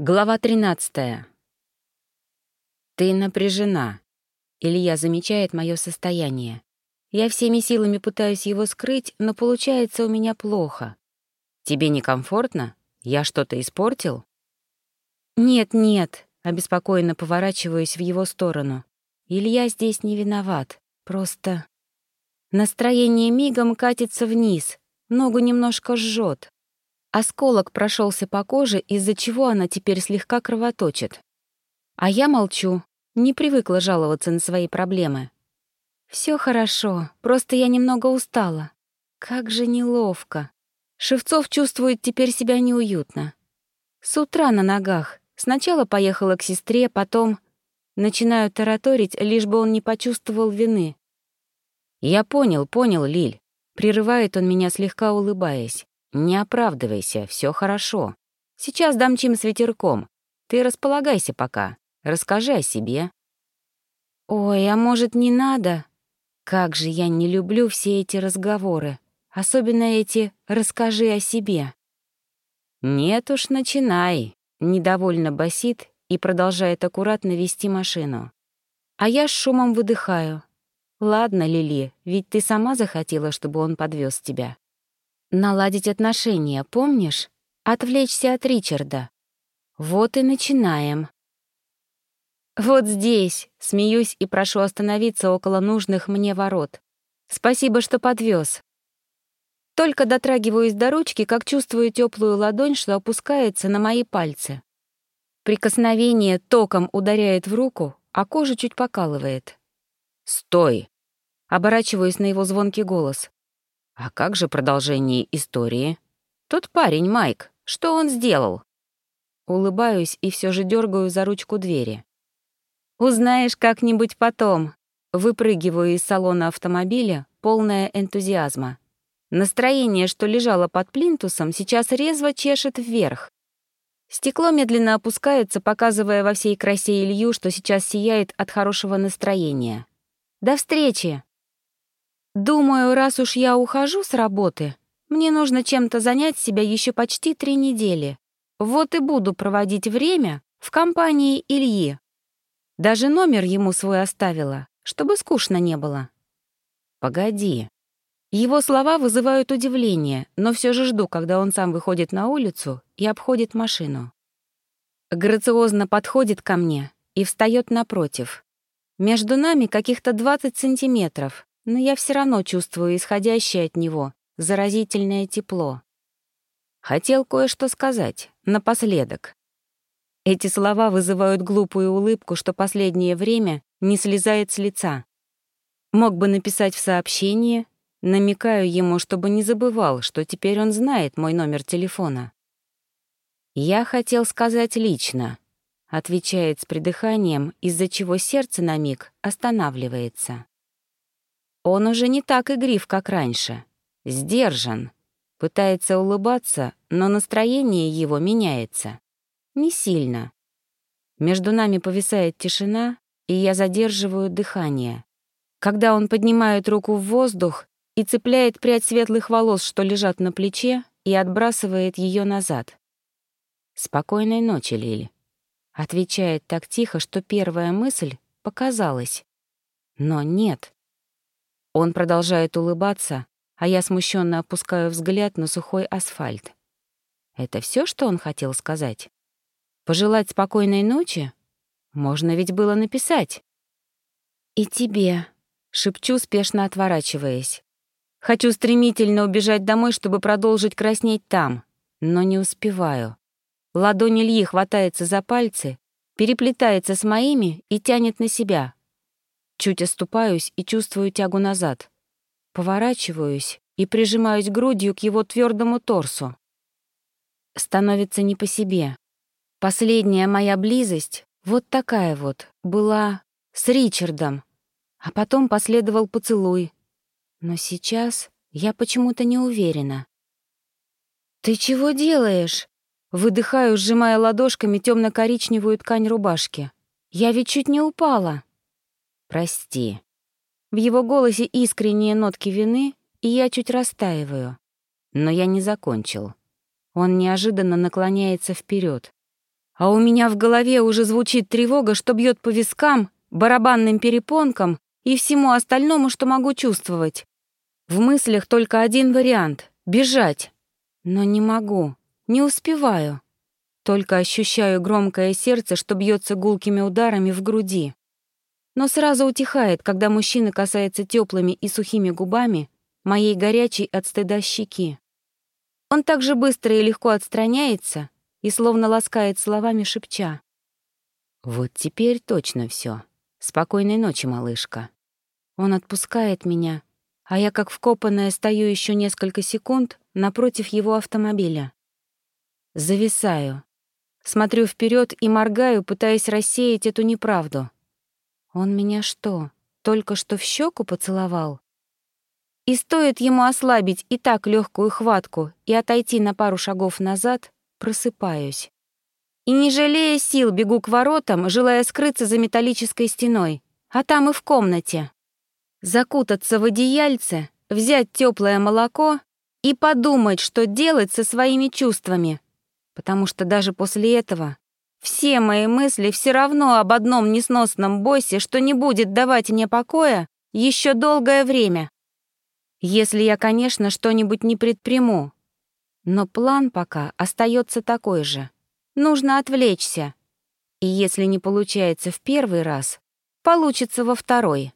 Глава 13. Ты напряжена. Илья замечает мое состояние. Я всеми силами пытаюсь его скрыть, но получается у меня плохо. Тебе некомфортно? Я что-то испортил? Нет, нет, обеспокоенно поворачиваюсь в его сторону. Илья здесь не виноват. Просто настроение мигом катится вниз, ногу немножко жжет. Осколок прошелся по коже, из-за чего она теперь слегка кровоточит. А я молчу, не привыкла жаловаться на свои проблемы. Все хорошо, просто я немного устала. Как же неловко. Шевцов чувствует теперь себя неуютно. С утра на ногах. Сначала поехала к сестре, потом... Начинаю тараторить, лишь бы он не почувствовал вины. «Я понял, понял, Лиль». Прерывает он меня, слегка улыбаясь. «Не оправдывайся, все хорошо. Сейчас дамчим с ветерком. Ты располагайся пока. Расскажи о себе». «Ой, а может, не надо? Как же я не люблю все эти разговоры. Особенно эти «расскажи о себе». «Нет уж, начинай», — недовольно басит и продолжает аккуратно вести машину. А я с шумом выдыхаю. «Ладно, Лили, ведь ты сама захотела, чтобы он подвез тебя». Наладить отношения, помнишь? Отвлечься от Ричарда. Вот и начинаем. Вот здесь, смеюсь и прошу остановиться около нужных мне ворот. Спасибо, что подвез. Только дотрагиваюсь до ручки, как чувствую теплую ладонь, что опускается на мои пальцы. Прикосновение током ударяет в руку, а кожа чуть покалывает. «Стой!» Оборачиваюсь на его звонкий голос. А как же продолжение истории? Тот парень, Майк, что он сделал? Улыбаюсь и все же дергаю за ручку двери. Узнаешь как-нибудь потом. Выпрыгиваю из салона автомобиля, полная энтузиазма. Настроение, что лежало под плинтусом, сейчас резво чешет вверх. Стекло медленно опускается, показывая во всей красе Илью, что сейчас сияет от хорошего настроения. «До встречи!» Думаю, раз уж я ухожу с работы, мне нужно чем-то занять себя еще почти три недели. Вот и буду проводить время в компании Ильи. Даже номер ему свой оставила, чтобы скучно не было. Погоди. Его слова вызывают удивление, но все же жду, когда он сам выходит на улицу и обходит машину. Грациозно подходит ко мне и встает напротив. Между нами каких-то 20 сантиметров, но я все равно чувствую исходящее от него заразительное тепло. Хотел кое-что сказать, напоследок. Эти слова вызывают глупую улыбку, что последнее время не слезает с лица. Мог бы написать в сообщении, намекаю ему, чтобы не забывал, что теперь он знает мой номер телефона. «Я хотел сказать лично», — отвечает с придыханием, из-за чего сердце на миг останавливается. Он уже не так игрив, как раньше. Сдержан. Пытается улыбаться, но настроение его меняется. Не сильно. Между нами повисает тишина, и я задерживаю дыхание. Когда он поднимает руку в воздух и цепляет прядь светлых волос, что лежат на плече, и отбрасывает ее назад. «Спокойной ночи, Лили», — отвечает так тихо, что первая мысль показалась. Но нет. Он продолжает улыбаться, а я смущенно опускаю взгляд на сухой асфальт. Это все, что он хотел сказать? Пожелать спокойной ночи? Можно ведь было написать. «И тебе», — шепчу, спешно отворачиваясь. Хочу стремительно убежать домой, чтобы продолжить краснеть там, но не успеваю. Ладонь Ильи хватается за пальцы, переплетается с моими и тянет на себя. Чуть оступаюсь и чувствую тягу назад. Поворачиваюсь и прижимаюсь грудью к его твердому торсу. Становится не по себе. Последняя моя близость, вот такая вот, была с Ричардом, а потом последовал поцелуй. Но сейчас я почему-то не уверена. «Ты чего делаешь?» Выдыхаю, сжимая ладошками темно коричневую ткань рубашки. «Я ведь чуть не упала». «Прости». В его голосе искренние нотки вины, и я чуть растаиваю. Но я не закончил. Он неожиданно наклоняется вперед, А у меня в голове уже звучит тревога, что бьет по вискам, барабанным перепонкам и всему остальному, что могу чувствовать. В мыслях только один вариант — бежать. Но не могу, не успеваю. Только ощущаю громкое сердце, что бьется гулкими ударами в груди. Но сразу утихает, когда мужчина касается теплыми и сухими губами моей горячей от стыда щеки. Он так же быстро и легко отстраняется и словно ласкает словами шепча. «Вот теперь точно все. Спокойной ночи, малышка». Он отпускает меня, а я, как вкопанная, стою еще несколько секунд напротив его автомобиля. Зависаю. Смотрю вперед и моргаю, пытаясь рассеять эту неправду. Он меня что, только что в щеку поцеловал? И стоит ему ослабить и так легкую хватку и отойти на пару шагов назад, просыпаюсь. И не жалея сил бегу к воротам, желая скрыться за металлической стеной, а там и в комнате закутаться в одеяльце, взять теплое молоко и подумать, что делать со своими чувствами. Потому что даже после этого все мои мысли все равно об одном несносном боссе, что не будет давать мне покоя еще долгое время. Если я, конечно, что-нибудь не предприму. Но план пока остается такой же. Нужно отвлечься. И если не получается в первый раз, получится во второй.